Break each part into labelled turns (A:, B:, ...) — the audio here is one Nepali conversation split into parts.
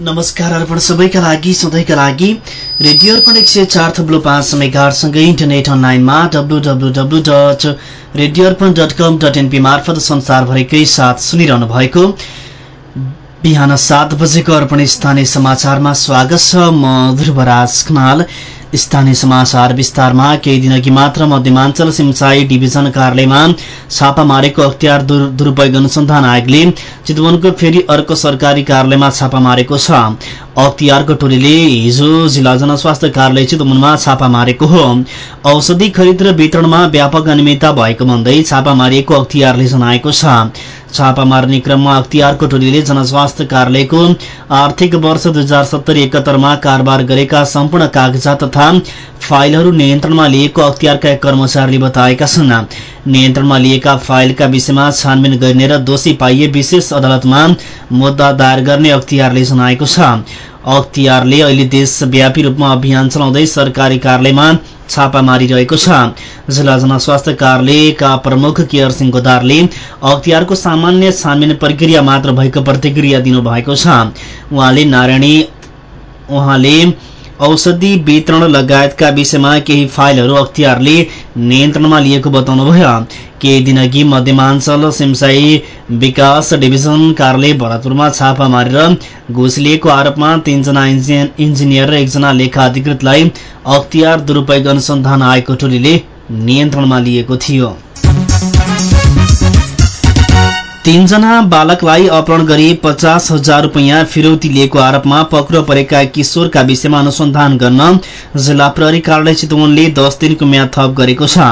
A: नमस्कार अर्पण सबैका लागि सधैँका लागि रेडियो अर्पण एक सय चार थब्लु पाँच मेगाहरूसँगै इन्टरनेट अनलाइनमा W W W dot radio Arpan dot com dot NP मार्फत संसारभरिकै साथ सुनिरहनु भएको बिहान सात बजेको अर्पण स्थानीय समाचारमा स्वागत छ। म ध्रुवराज खनाल स्थानीय समाचार विस्तारमा केही दिनअघि मात्र मध्यमाञ्चल सिमसाई डिभिजन कार्यालयमा छापा मारेको अख्तियार दुरूपयोग अनुसन्धान आयोगले चितवनको फेरि अर्को सरकारी कार्यालयमा छापा मारेको छ। अख्तियारको टोलीले हिजो जिल्ला जनस्वास्थ्य कार्यालय चितवनमा छापा मारेको हो। औषधि खरिद र वितरणमा व्यापक अनियमितता भएको भन्दै छापा मारिएको अख्तियारले जनाएको छ। छापा मार्ने क्रममा अख्तियारको टोलीले जनस्वास्थ्य कार्यालयको आर्थिक वर्ष दुई हजार सत्तरी कारोबार गरेका सम्पूर्ण कागजात फाइलहरू नियन्त्रणमा लिएको अख्तियारका कर्मचारीले बताएका छन्। नियन्त्रणमा लिएका फाइलका विषयमा छानबिन गर्ने र दोषी पाइए विशेष अदालतमा मुद्दा दायर गर्ने अख्तियारले जनाएको छ। अख्तियारले अहिले देशव्यापी रूपमा अभियान चलाउँदै सरकारी कार्यालयमा छापा मारिरहेको छ। जिल्ला जनस्वास्थ्य कार्यालयका प्रमुख केयर सिंह गोदारले अख्तियारको सामान्य छानबिन प्रक्रिया मात्र भएको प्रतिक्रिया दिनुभएको छ। उहाँले नारायणी उहाँले औषधि वितरण लगायतका विषयमा केही फाइलहरू अख्तियारले नियन्त्रणमा लिएको बताउनुभयो केही दिनअघि मध्यमाञ्चल सिमसाई विकास डिभिजन कार्यालय भरतपुरमा छापा मारेर घुस लिएको आरोपमा तीनजना इन्जिनियर र एकजना लेखा अधिकृतलाई अख्तियार दुरूपयोग अनुसन्धान आएको टोलीले नियन्त्रणमा लिएको थियो तीनजना बालकलाई अपहरण गरी पचास हजार रुपियाँ फिरौती लिएको आरोपमा पक्रो परेका किशोरका विषयमा अनुसन्धान गर्न जिल्ला प्रहरी कार्यालय चितवनले दस दिनको म्याद थप गरेको छ।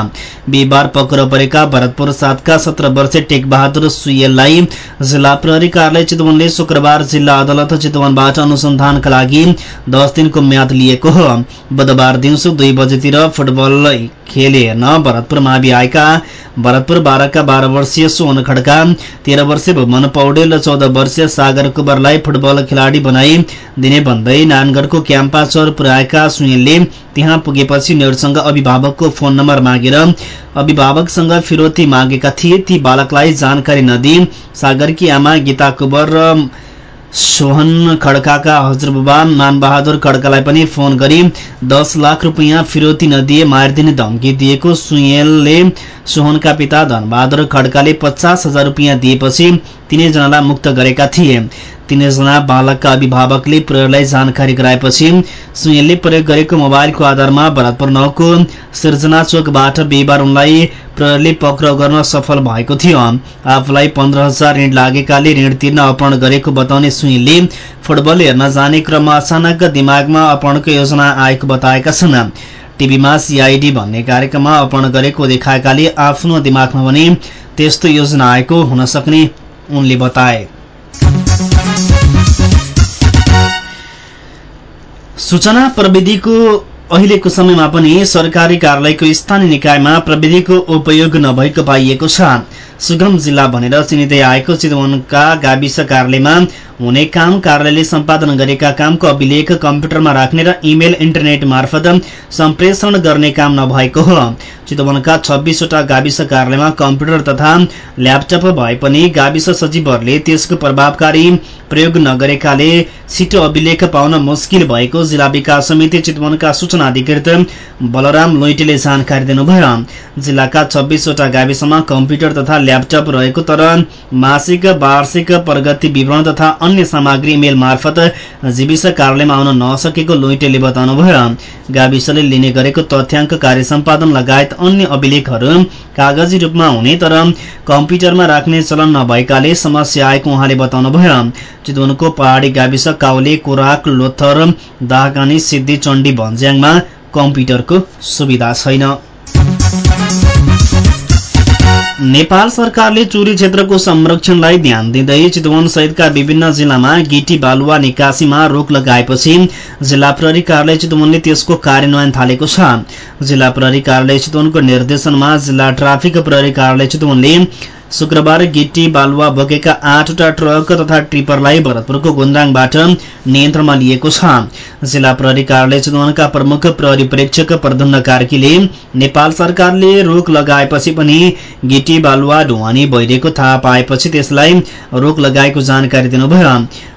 A: बिहिबार पक्रो परेका भरतपुर सातका सत्र वर्षीय टेक बहादुर सुयललाई जिल्ला प्रहरी कार्यालय चितवनले शुक्रबार जिल्ला अदालत चितवनबाट अनुसन्धानका लागि दस दिनको म्याद लिएको हो। बुधबार दिउँसो दुई बजेतिर फुटबल खेल हेर्न भरतपुरमा आएका भरतपुर बाह्रका बाह्र वर्षीय सोहन खड्का तेह्र वर्षीय भुवन पौडेल र चौध वर्षीय सागर कुवरलाई फुटबल खेलाडी बनाई दिने भन्दै नारायणगढको क्याम्पा चौर पुर्याएका सुनिलले त्यहाँ पुगेपछि उनीहरूसँग अभिभावकको फोन नम्बर मागेर अभिभावकसँग फिरोती मागेका थिए। ती बालकलाई जानकारी नदिई। सागरकी आमा गीता कुवर र सोहन खड्काका हजुरबुबा मानबहादुर खड्कालाई पनि फोन गरी दस लाख रुपियाँ फिरौती नदिए मारिदिने धम्की दिएको सुयलले सोहनका पिता धनबहादुर खड्काले पचास हजार रुपियाँ दिएपछि तिनैजनालाई मुक्त गरेका थिए। तीनैजना बालकका अभिभावकले प्रयोगलाई जानकारी गराएपछि सुयलले प्रयोग गरेको मोबाइलको आधारमा भरतपुर नौको सिर्जना चोकबाट बिहिबार उनलाई प्रहरले पक्राउ गर्न सफल भएको थियो। आफूलाई पन्ध्र हजार ऋण लागेकाले ऋण तिर्न अपहरण गरेको बताउने सुइलले फुटबल हेर्न जाने क्रममा अचानक दिमागमा अपहरणको योजना आएको बताएका छन्। टिभीमा सिआइडी भन्ने कार्यक्रममा अपहरण गरेको देखाएकाले आफ्नो दिमागमा पनि त्यस्तो योजना आएको हुन सक्ने उनले बताए। सूचना प्रविधिको अहिलेको समयमा पनि सरकारी कार्यालयको स्थानीय निकायमा प्रविधिको उपयोग नभएको पाइएको छ। सुगम जिल्ला भनेर चिनिँदै आएको चितवनका गाविस कार्यालयमा हुने काम कार्यालयले सम्पादन गरेका कामको अभिलेख कम्प्युटरमा राख्ने र इमेल इन्टरनेट मार्फत सम्प्रेषण गर्ने काम नभएको हो। चितवनका छब्बीसवटा गाविस कार्यालयमा कम्प्युटर तथा ल्यापटप भए पनि गाविस सचिवहरूले त्यसको प्रभावकारी प्रयोग नगरेकाले छिटो अभिलेख पाउन मुस्किल भएको जिल्ला विकास समिति चितवनका सूचना अधिकृत बलराम लोइटेले जानकारी दिनुभयो। जिल्लाका छब्बीसवटा गाविसमा कम्प्युटर तथा ल्यापटप रहेको तर मासिक वार्षिक प्रगति विवरण तथा अन्य सामग्री इमेल मार्फत जीविस कार्यालयमा आउन नसकेको लोइटेले बताउनुभयो। गाविसले लिने गरेको तथ्याङ्क कार्य सम्पादन लगायत अन्य अभिलेखहरू कागजी रूपमा हुने तर कम्प्युटरमा राख्ने चलन नभएकाले समस्या आएको उहाँले बताउनुभयो। चितवनको पहाडी गाविस काउले कोराक लोथर दाहकानी सिद्धि चण्डी भन्ज्याङमा कम्प्युटरको सुविधा छैन। नेपाल सरकारले चुरी क्षेत्रको संरक्षणलाई ध्यान दिँदै चितवन सहितका विभिन्न जिल्लामा गिटी बालुवा निकासीमा रोक लगाएपछि जिल्ला प्रहरी कार्यालय चितवनले त्यसको कार्यान्वयन थालेको छ। जिल्ला प्रहरी कार्यालय चितवनको निर्देशनमा जिल्ला ट्राफिक प्रहरी कार्यालय चितवनले शुक्रबार गिटी बालुवा बोकेका आठवटा ट्रक तथा ट्रिपरलाई भरतपुरको गुन्दाङबाट नियन्त्रणमा लिएको छ। जिल्ला प्रहरी कार्यालय चितवनका प्रमुख प्रहरी प्रेक्षक प्रधन्न कार्कीले नेपाल सरकारले रोक लगाएपछि पनि गिटी बालुवा ढुवानी भइरहेको थाहा पाएपछि त्यसलाई रोक लगाएको जानकारी दिनुभयो।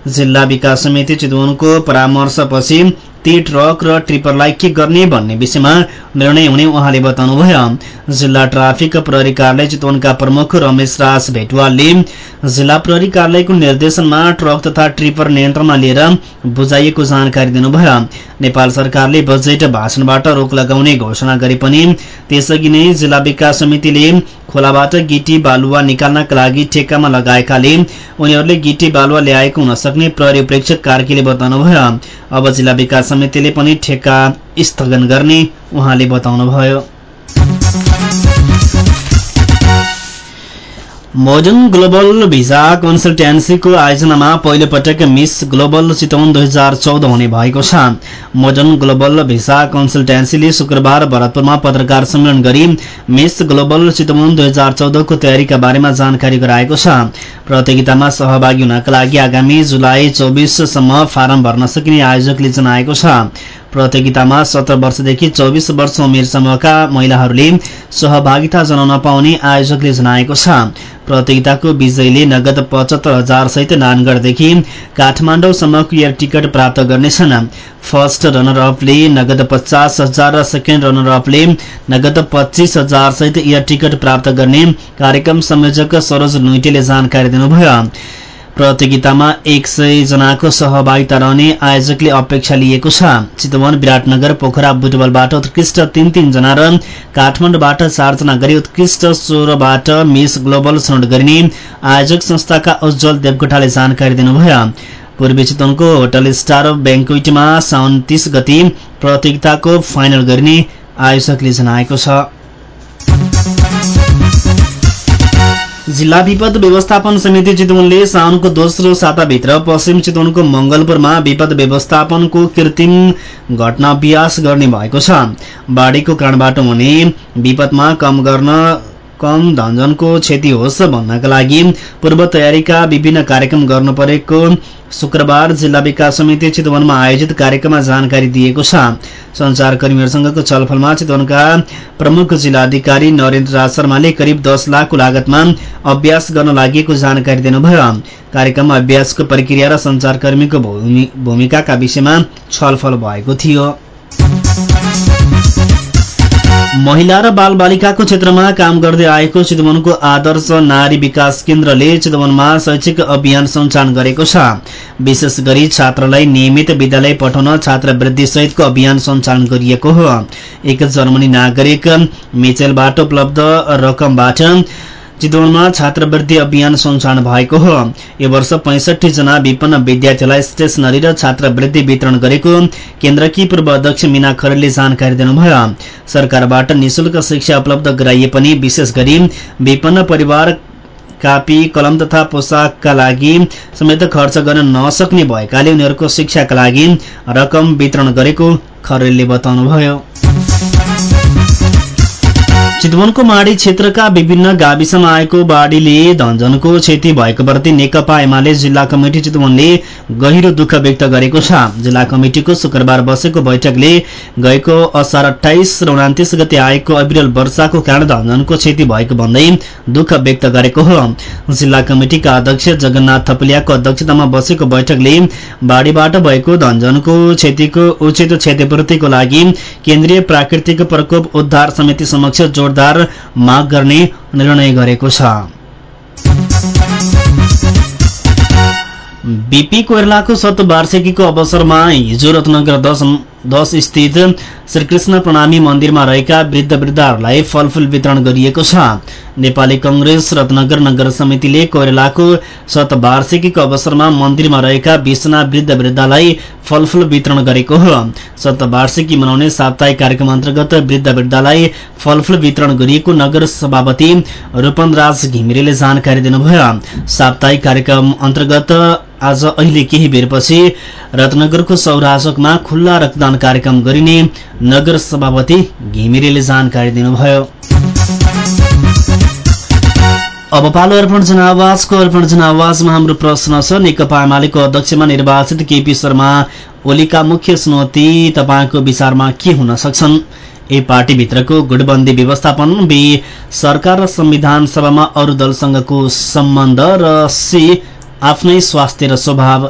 A: जिल्ला विकास समिति चितवनको परामर्शपछि ती ट्रक र ट्रिपरलाई के गर्ने भन्ने विषयमा निर्णय हुने उहाँले बताउनुभयो। जिल्ला ट्राफिक प्रहरी कार्यालय चितवनका प्रमुख रमेश राज भेटवालले जिल्ला प्रहरी कार्यालयको निर्देशनमा ट्रक तथा ट्रिपर नियन्त्रणमा लिएर बुझाइएको जानकारी दिनुभयो। नेपाल सरकारले बजेट भाषणबाट रोक लगाउने घोषणा गरे पनि त्यसअघि नै जिल्ला विकास समितिले खोलाबाट गिटी बालुवा निकाल्नका लागि ठेक्कामा लगाएकाले उनीहरूले गिटी बालुवा ल्याएको हुन सक्ने प्रहरी प्रेक्षक कार्कीले बताउनुभयो। अब जिल्ला विकास समितिले पनि ठेक्का स्थगन गर्ने उहाँले बताउनुभयो। मोडर्न ग्लोबल भिजा कन्सल्टेन्सीको आयोजनामा पहिलो पटक मिस ग्लोबल चितवन दुई हजार चौध हुने भएको छ। मोडर्न ग्लोबल भिसा कन्सल्टेन्सीले शुक्रबार भरतपुरमा पत्रकार सम्मेलन गरी मिस ग्लोबल चितवन दुई हजार चौधको तयारीका बारेमा जानकारी गराएको छ। प्रतियोगितामा सहभागी हुनका लागि आगामी जुलाई चौबिससम्म फारम भर्न सकिने आयोजकले जनाएको छ। प्रतियोगितामा सत्र वर्षदेखि चौबिस वर्ष उमेर समूहका महिलाहरूले सहभागिता जनाउन पाउने आयोजकले जनाएको छ। प्रतियोगिताको विजयीले नगद पचहत्तर हजार सहित नानगढदेखि काठमाडौँसम्मको एयर टिकट प्राप्त गर्नेछन्। फर्स्ट रनर अपले नगद पचास हजार र सेकेन्ड रनर अपले नगद पच्चिस हजार सहित एयर टिकट प्राप्त गर्ने कार्यक्रम संयोजक सरोज लुइटेले जानकारी दिनुभयो। प्रतियोगितामा एक सय जनाको सहभागिता रहने आयोजकले अपेक्षा लिएको छ। चितवन विराटनगर पोखरा बुटबलबाट उत्कृष्ट तीन तीन जना र काठमाडौँबाट चारजना गरी उत्कृष्ट सोह्रबाट मिस ग्लोबल छनौट गरिने आयोजक संस्थाका उज्जवल देवकोटाले जानकारी दिनुभयो। पूर्वी चितवनको होटल स्टार ब्याङ्कवेटमा साउन तीस गति प्रतियोगिताको फाइनल गरिने आयोजकले जनाएको छ। जिल्ला विपद व्यवस्थापन समिति चितवनले साउनको दोस्रो साताभित्र पश्चिम चितवनको मंगलपुरमा विपद व्यवस्थापनको कृत्रिम घटनाभ्यास गर्ने भएको छ। बाढीको कारणबाट हुने विपदमा कम गर्न कम धनजनको क्षति होस् भन्नका लागि पूर्व तयारीका विभिन्न कार्यक्रम गर्नु परेको शुक्रबार जिल्ला विकास समिति चितवनमा आयोजित कार्यक्रममा जानकारी दिएको छ। संचारकर्मीहरूसँगको छलफलमा चितवनका प्रमुख जिल्लाधिकारी नरेन्द्र राज शर्माले करिब दस लाखको लागतमा अभ्यास गर्न लागि जानकारी दिनुभयो। कार्यक्रममा अभ्यासको प्रक्रिया र संचारकर्मीको भूमिकाका विषयमा छलफल भएको थियो। महिला र बाल बालिकाको क्षेत्रमा काम गर्दै आएको चितवनको आदर्श नारी विकास केन्द्रले चितवनमा शैक्षिक अभियान सञ्चालन गरेको छ। विशेष गरी छात्रलाई नियमित विद्यालय पठाउन छात्रवृद्धि सहितको अभियान सञ्चालन गरिएको हो। एक जर्मनी नागरिक मिचेलबाट उपलब्ध रकमबाट चितवनमा छात्रवृत्ति अभियान सञ्चालन भएको हो। यो वर्ष पैंसठी जना विपन्न विद्यार्थीलाई स्टेशनरी र छात्रवृत्ति वितरण गरेको केन्द्रकी पूर्व अध्यक्ष मीना खरेलले जानकारी दिनुभयो। सरकारबाट निशुल्क शिक्षा उपलब्ध गराइए पनि विशेष गरी विपन्न परिवार कापी कलम तथा पोसाकका लागि समेत खर्च गर्न नसक्ने भएकाले उनीहरूको शिक्षाका लागि रकम वितरण गरेको खरेलले बताउनुभयो। चितवनको माडी क्षेत्रका विभिन्न गाविसमा आएको बाढीले धनजनको क्षति भएको प्रति नेकपा एमाले जिल्ला कमिटी चितवनले गहिरो दुःख व्यक्त गरेको छ। जिल्ला कमिटिको शुक्रबार बसेको बैठकले गएको असार अठाइस र उनातिस गते आएको अविरल वर्षाको कारण धनजनको क्षति भएको भन्दै दुःख व्यक्त गरेको हो। जिल्ला कमिटिका अध्यक्ष जगन्नाथ थपलियाको अध्यक्षतामा बसेको बैठकले बाढीबाट भएको धनजनको क्षतिको उचित क्षतिपूर्तिको लागि केन्द्रीय प्राकृतिक प्रकोप उद्धार समिति समक्ष जोड जोरदार माग गर्ने निर्णय गरेको छ। बीपी कोइरलाको शत वार्षिकीको अवसरमा हिजो रत्नगर दश दश स्थित श्रीकृष्ण प्रणामी मन्दिरमा रहेका वृद्ध वृद्धहरूलाई फलफूल वितरण गरिएको छ। नेपाली कंग्रेस रत्नगर नगर समितिले कोइरालाको शतवार्षिकीको अवसरमा मन्दिरमा रहेका बीसजना वृद्ध वृद्धलाई फलफूल वितरण गरेको हो। शतवार्षिकी मनाउने साप्ताहिक कार्यक्रम अन्तर्गत वृद्ध वृद्धलाई फलफूल वितरण गरिएको नगर सभापति रूपन राज घिमिरेले जानकारी दिनुभयो। साप्ताहिक कार्यक्रम अन्तर्गत आज अहिले केही बेरपछि रत्नगरको सौराचोकमा खुल्ला रक्तदान कार्यक्रम गरिने नगर सभापति घिमिरेले जानकारी दिनुभयो। अब पालो अर्पण जनावाजको अर्पण जनावाजमा हाम्रो प्रश्न छ। नेकपा एमालेको अध्यक्षमा निर्वाचित केपी शर्मा ओलीका मुख्य चुनौती तपाईँको विचारमा के हुन सक्छन्? ए पार्टीभित्रको गुटबन्दी व्यवस्थापन बी सरकार र संविधान सभामा अरू दलसँगको सम्बन्ध र सी आफ्नै स्वास्थ्य र स्वभाव।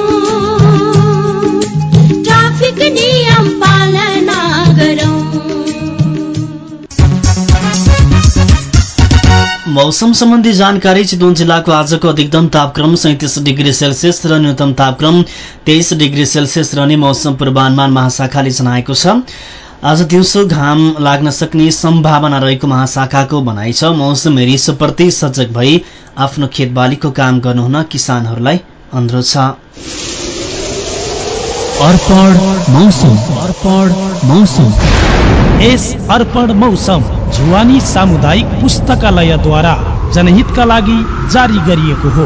A: मौसम सम्बन्धी जानकारी चितवन जिल्लाको आजको अधिकतम तापक्रम सैतिस डिग्री सेल्सियस र न्यूनतम तापक्रम तेइस डिग्री सेल्सियस रहने मौसम पूर्वानुमान महाशाखाले जनाएको छ। आज दिउँसो घाम लाग्न सक्ने सम्भावना रहेको महाशाखाको भनाइ छ। मौसम रिसोप्रति सजग भई आफ्नो खेतबालीको काम गर्नुहुन किसानहरूलाई अनुरोध छ।
B: मौसम। यस अर्पण मौसम जुवानी सामुदायिक पुस्तकालयद्वारा जनहितका लागि जारी गरिएको हो।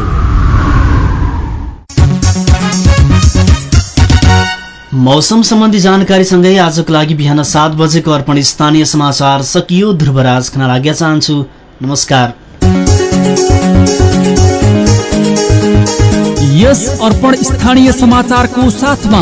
A: मौसम सम्बन्धी जानकारीसँगै आजको लागि बिहान सात बजेको अर्पण स्थानीय समाचार सकियो। ध्रुवराज खना लाग्या चाहन्छु। नमस्कार।
B: यस अर्पण स्थानीय समाचारको साथमा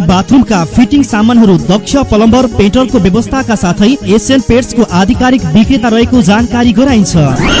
C: बाथरुमका फिटिङ सामानहरू दक्ष प्लम्बर पेट्रोलको व्यवस्थाका साथै एसियन पेट्सको आधिकारिक विक्रेता रहेको जानकारी गराइन्छ।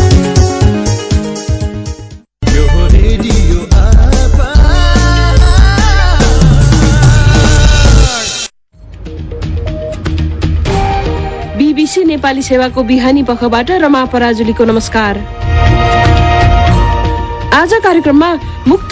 D: Nepali सेवाको बिहानी पखबाट रमा पराजुलीको नमस्कार। आज कार्यक्रममा मुक्त